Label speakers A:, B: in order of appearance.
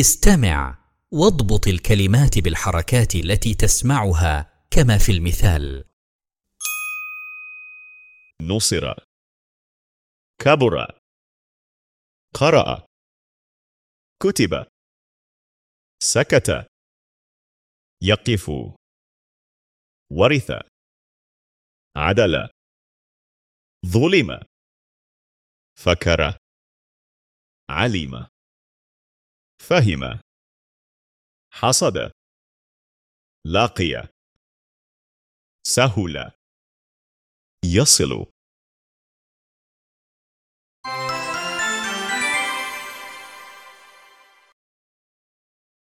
A: استمع واضبط الكلمات بالحركات التي تسمعها كما في المثال.
B: نصر. كبر. قرأ. كتب. سكت. يقف. ورث. عدل. ظلم. فكر. علم. فهم. حصد. لاقي. سهل. يصل.